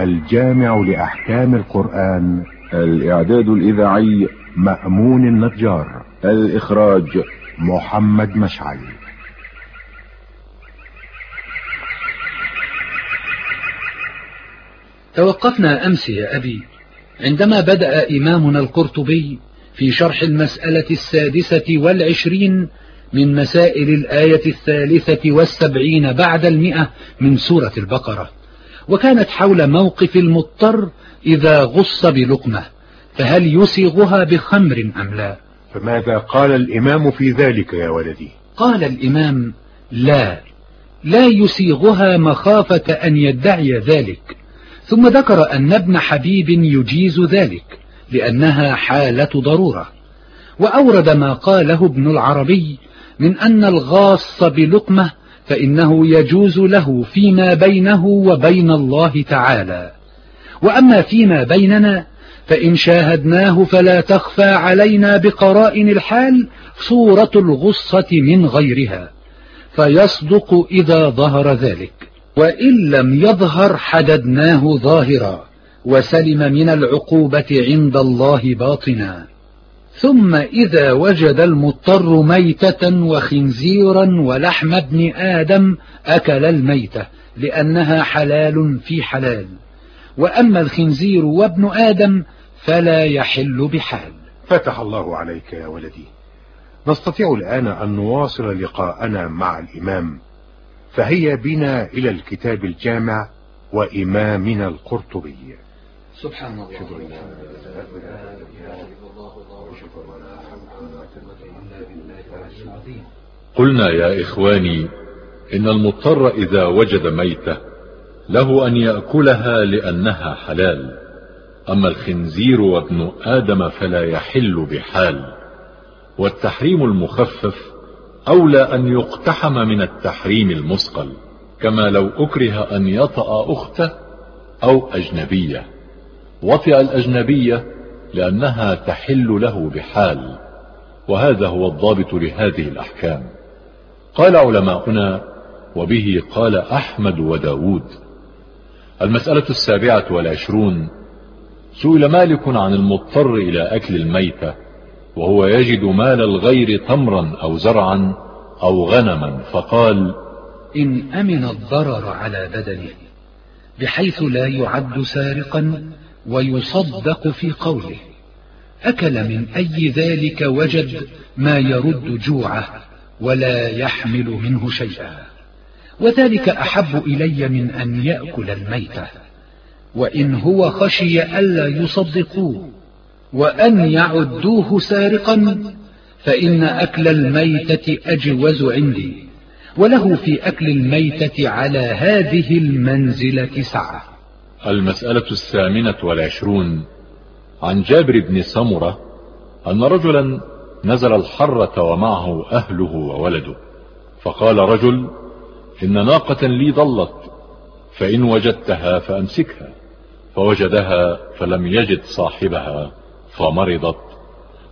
الجامع لأحكام القرآن. الإعداد الإذاعي مأمون النجار. الإخراج محمد مشعل. توقفنا أمس يا أبي. عندما بدأ إمامنا القرطبي في شرح المسألة السادسة والعشرين من مسائل الآية الثالثة والسبعين بعد المئة من سورة البقرة. وكانت حول موقف المضطر إذا غص بلقمة فهل يسيغها بخمر أم لا؟ فماذا قال الإمام في ذلك يا ولدي؟ قال الإمام لا لا يسيغها مخافة أن يدعي ذلك. ثم ذكر أن ابن حبيب يجيز ذلك لأنها حالة ضرورة. وأورد ما قاله ابن العربي من أن الغاص بلقمة فإنه يجوز له فيما بينه وبين الله تعالى. وأما فيما بيننا فإن شاهدناه فلا تخفى علينا بقرائن الحال صورة الغصة من غيرها فيصدق إذا ظهر ذلك. وإن لم يظهر حددناه ظاهرا وسلم من العقوبة عند الله باطنا. ثم إذا وجد المضطر ميتة وخنزيرا ولحم ابن آدم أكل الميتة لأنها حلال في حلال. وأما الخنزير وابن آدم فلا يحل بحال. فتح الله عليك يا ولدي. نستطيع الآن أن نواصل لقاءنا مع الإمام. فهيا بنا إلى الكتاب الجامع وإمامنا القرطبي. سبحان الله. قلنا يا إخواني إن المضطر إذا وجد ميتة له أن يأكلها لأنها حلال. أما الخنزير وابن آدم فلا يحل بحال. والتحريم المخفف أولى أن يقتحم من التحريم المثقل كما لو أكره أن يطأ أخته أو أجنبية. وطئ الأجنبية لأنها تحل له بحال وهذا هو الضابط لهذه الأحكام. قال علماؤنا وبه قال أحمد وداود. المسألة السابعة والعشرون سئل مالك عن المضطر إلى أكل الميتة وهو يجد مال الغير تمرا أو زرعا أو غنما فقال إن أمن الضرر على بدنه بحيث لا يعد سارقا ويصدق في قوله أكل من أي ذلك وجد ما يرد جوعه ولا يحمل منه شيئا. وذلك أحب إلي من أن يأكل الميتة وإن هو خشي ألا يصدقوه وأن يعدوه سارقا فإن أكل الميتة أجوز عندي وله في أكل الميتة على هذه المنزلة سعة. المسألة الثامنة والعشرون. عن جابر بن سمرة أن رجلا نزل الحرة ومعه أهله وولده فقال رجل إن ناقة لي ضلت فإن وجدتها فأمسكها فوجدها فلم يجد صاحبها فمرضت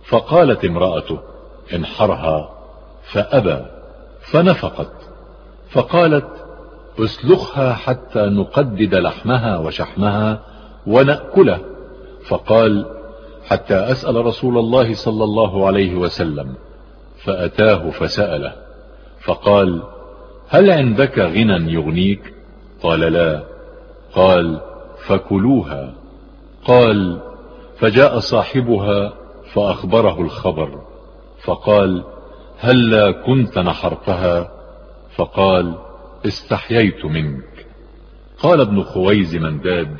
فقالت امرأته انحرها. فأبى فنفقت فقالت اسلخها حتى نقدد لحمها وشحمها ونأكله فقال حتى أسأل رسول الله صلى الله عليه وسلم فأتاه فسأله. فقال هل عندك غنى يغنيك؟ قال لا. قال فكلوها. قال فجاء صاحبها فأخبره الخبر. فقال هلا كنت نحرتها؟ فقال استحييت منك. قال ابن خويز منداد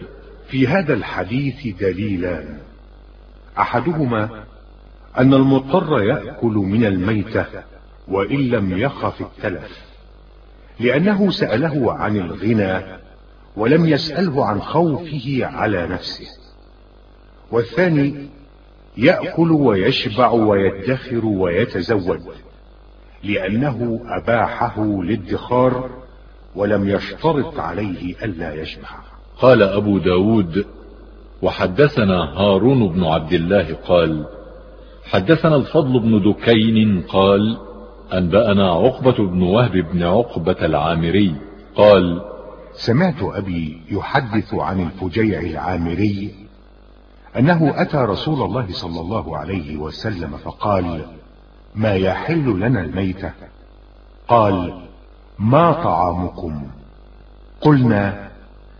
في هذا الحديث دليلان أحدهما أن المضطر يأكل من الميتة وإن لم يخف التلف لأنه سأله عن الغنى ولم يسأله عن خوفه على نفسه. والثاني يأكل ويشبع ويدخر ويتزود لأنه أباحه للدخار ولم يشترط عليه ألا يشبع قال أبو داود وحدثنا هارون بن عبد الله قال حدثنا الفضل بن دكين قال أنبأنا عقبة بن وهب بن عقبة العامري قال سمعت أبي يحدث عن الفجيع العامري أنه أتى رسول الله صلى الله عليه وسلم فقال ما يحل لنا الميتة؟ قال ما طعامكم؟ قلنا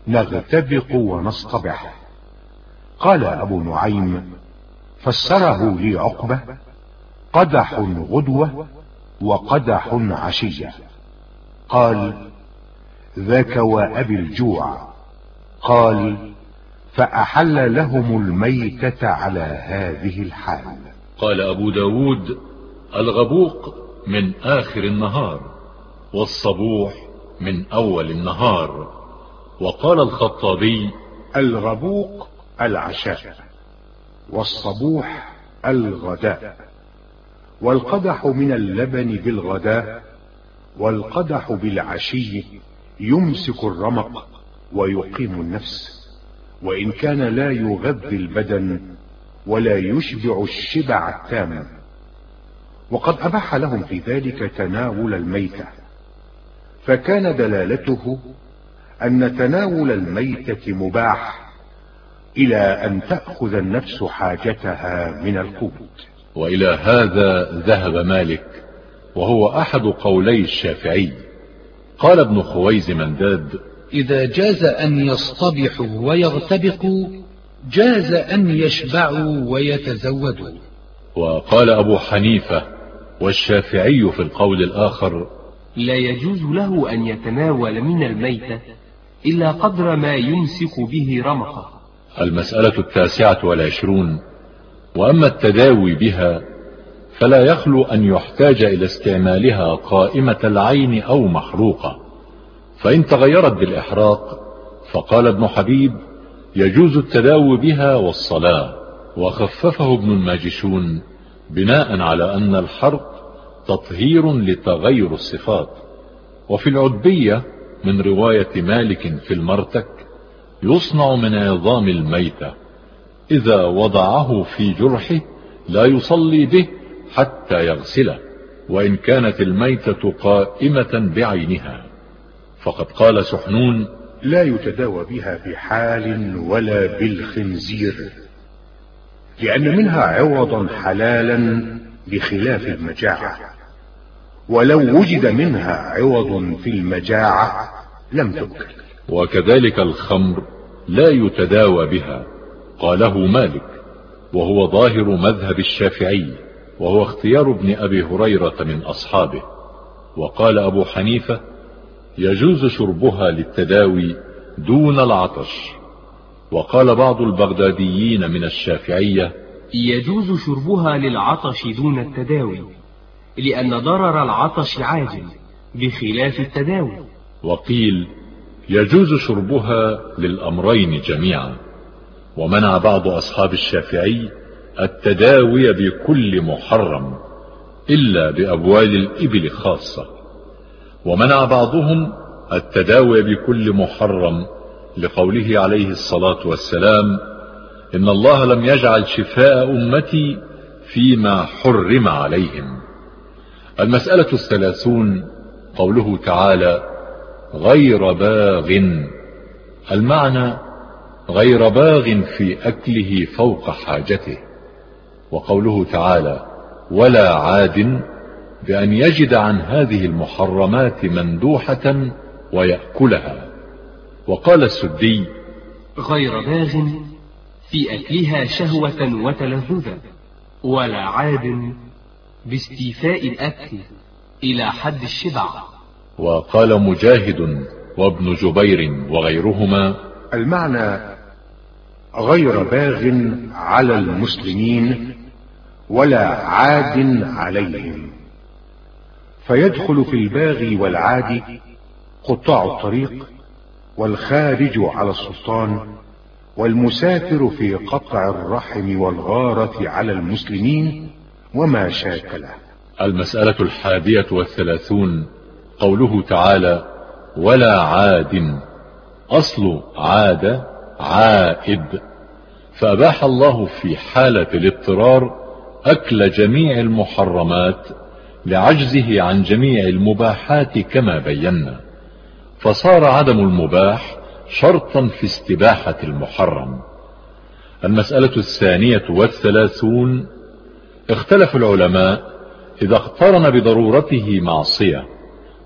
نغتبق ونصطبح. قال أبو نعيم فسره لي عقبة قدح غدوة وقدح عشية. قال ذاك وأبي الجوع. قال فأحل لهم الميتة على هذه الحال. قال أبو داود الغبوق من آخر النهار. والصبوح من أول النهار. وقال الخطابي الغبوق العشاء والصبوح الغداء. والقدح من اللبن بالغداء والقدح بالعشي يمسك الرمق ويقيم النفس. وإن كان لا يغذي البدن ولا يشبع الشبع التام. وقد أباح لهم في ذلك تناول الميتة. فكان دلالته أن تناول الميتة مباح إلى أن تأخذ النفس حاجتها من القوت وإلى هذا ذهب مالك وهو أحد قولي الشافعي. قال ابن خويز منداد إذا جاز أن يصطبحوا ويغتبقوا جاز أن يشبعوا ويتزودوا. وقال أبو حنيفة والشافعي في القول الآخر لا يجوز له أن يتناول من الميتة إلا قدر ما يمسك به رمقه. المسألة التاسعة والعشرون وأما التداوي بها فلا يخلو أن يحتاج إلى استعمالها قائمة العين أو محروقة فإن تغيرت بالإحراق فقال ابن حبيب يجوز التداوي بها والصلاة. وخففه ابن الماجشون بناء على أن الحرق تطهير لتغير الصفات. وفي العدبية من رواية مالك في المرتك يصنع من عظام الميتة إذا وضعه في جرحه لا يصلي به حتى يغسله وإن كانت الميتة قائمة بعينها. فقد قال سحنون لا يتداوى بها بحال ولا بالخنزير لأن منها عوضا حلالا بخلاف المجاعة. ولو وجد منها عوض في المجاعة لم تؤكل وكذلك الخمر لا يتداوى بها قاله مالك وهو ظاهر مذهب الشافعي وهو اختيار ابن أبي هريرة من أصحابه. وقال أبو حنيفة يجوز شربها للتداوي دون العطش. وقال بعض البغداديين من الشافعية يجوز شربها للعطش دون التداوي. لأن ضرر العطش عاجل بخلاف التداوي. وقيل يجوز شربها للأمرين جميعا. ومنع بعض أصحاب الشافعي التداوي بكل محرم إلا بأبوال الإبل خاصة. ومنع بعضهم التداوي بكل محرم لقوله عليه الصلاة والسلام إن الله لم يجعل شفاء أمتي فيما حرم عليهم. المسألة الثلاثون قوله تعالى غير باغ. المعنى غير باغ في أكله فوق حاجته. وقوله تعالى ولا عاد بأن يجد عن هذه المحرمات مندوحة ويأكلها. وقال السدي غير باغ في أكلها شهوة وتلذذا. ولا عاد باستيفاء الأكل إلى حد الشبع. وقال مجاهد وابن جبير وغيرهما المعنى غير باغ على المسلمين ولا عاد عليهم. فيدخل في الباغي والعادي قطاع الطريق والخارج على السلطان والمسافر في قطع الرحم والغارة على المسلمين وما شاكله المسألة الحادية والثلاثون قوله تعالى ولا عاد أصل عاد عائد فأباح الله في حالة الاضطرار أكل جميع المحرمات لعجزه عن جميع المباحات كما بينا. فصار عدم المباح شرطا في استباحة المحرم. المسألة الثانية والثلاثون اختلف العلماء إذا اقترن بضرورته معصية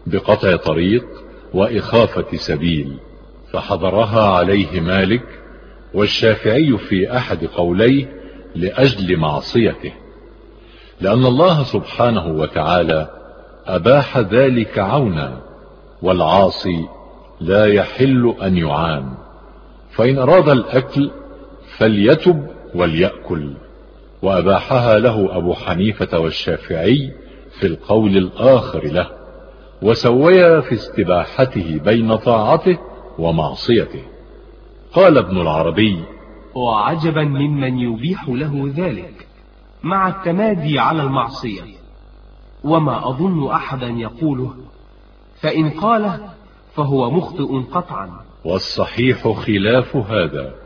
بقطع طريق وإخافة سبيل فحضرها عليه مالك والشافعي في أحد قوليه لأجل معصيته. لأن الله سبحانه وتعالى أباح ذلك عونا والعاصي لا يحل أن يعان فإن أراد الأكل فليتب وليأكل. وأباحها له أبو حنيفة والشافعي في القول الآخر له وسويا في استباحته بين طاعته ومعصيته. قال ابن العربي وعجبا ممن يبيح له ذلك مع التمادي على المعصية. وما أظن أحدا يقوله فإن قاله فهو مخطئ قطعا. والصحيح خلاف هذا.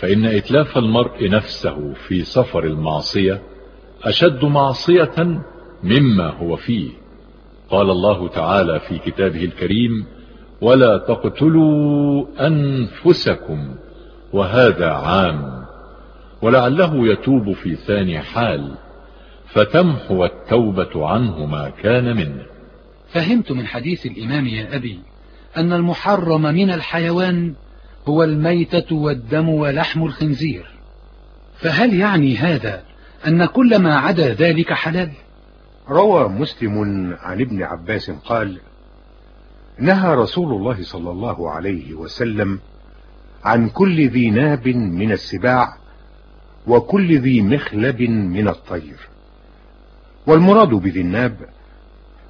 فإن إتلاف المرء نفسه في سفر المعصية أشد معصية مما هو فيه. قال الله تعالى في كتابه الكريم ولا تقتلوا أنفسكم وهذا عام ولعله يتوب في ثاني حال فتمحو التوبة عنه ما كان منه. فهمت من حديث الإمام يا أبي أن المحرم من الحيوان هو الميتة والدم ولحم الخنزير. فهل يعني هذا أن كل ما عدا ذلك حلال؟ روى مسلم عن ابن عباس قال نهى رسول الله صلى الله عليه وسلم عن كل ذي ناب من السباع وكل ذي مخلب من الطير. والمراد بذي الناب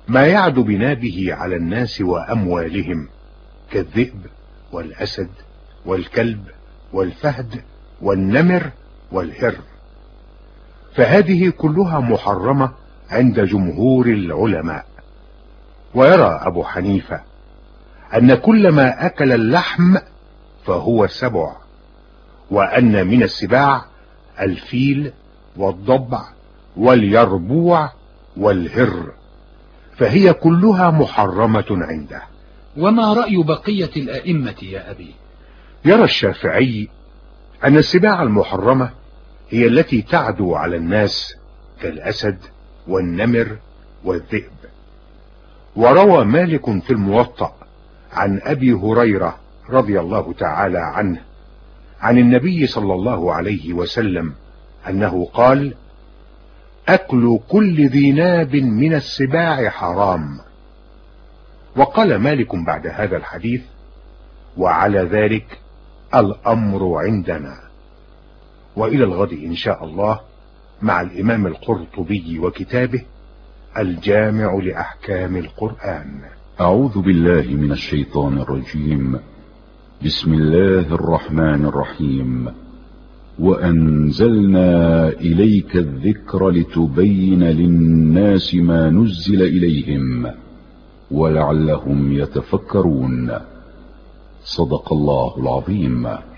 ما يعد بنابه على الناس وأموالهم كالذئب والأسد والكلب والفهد والنمر والهر فهذه كلها محرمة عند جمهور العلماء. ويرى أبو حنيفة أن كل ما أكل اللحم فهو سبع وأن من السباع الفيل والضبع واليربوع والهر. فهي كلها محرمة عنده. وما رأي بقية الأئمة يا أبي؟ يرى الشافعي أن السباع المحرمة هي التي تعدو على الناس كالأسد والنمر والذئب. وروى مالك في الموطأ عن أبي هريرة رضي الله تعالى عنه عن النبي صلى الله عليه وسلم أنه قال أكل كل ذي ناب من السباع حرام. وقال مالك بعد هذا الحديث وعلى ذلك الأمر عندنا. وإلى الغد إن شاء الله مع الإمام القرطبي وكتابه الجامع لأحكام القرآن. أعوذ بالله من الشيطان الرجيم. بسم الله الرحمن الرحيم. وأنزلنا إليك الذكر لتبين للناس ما نزل إليهم ولعلهم يتفكرون. صدق الله العظيم.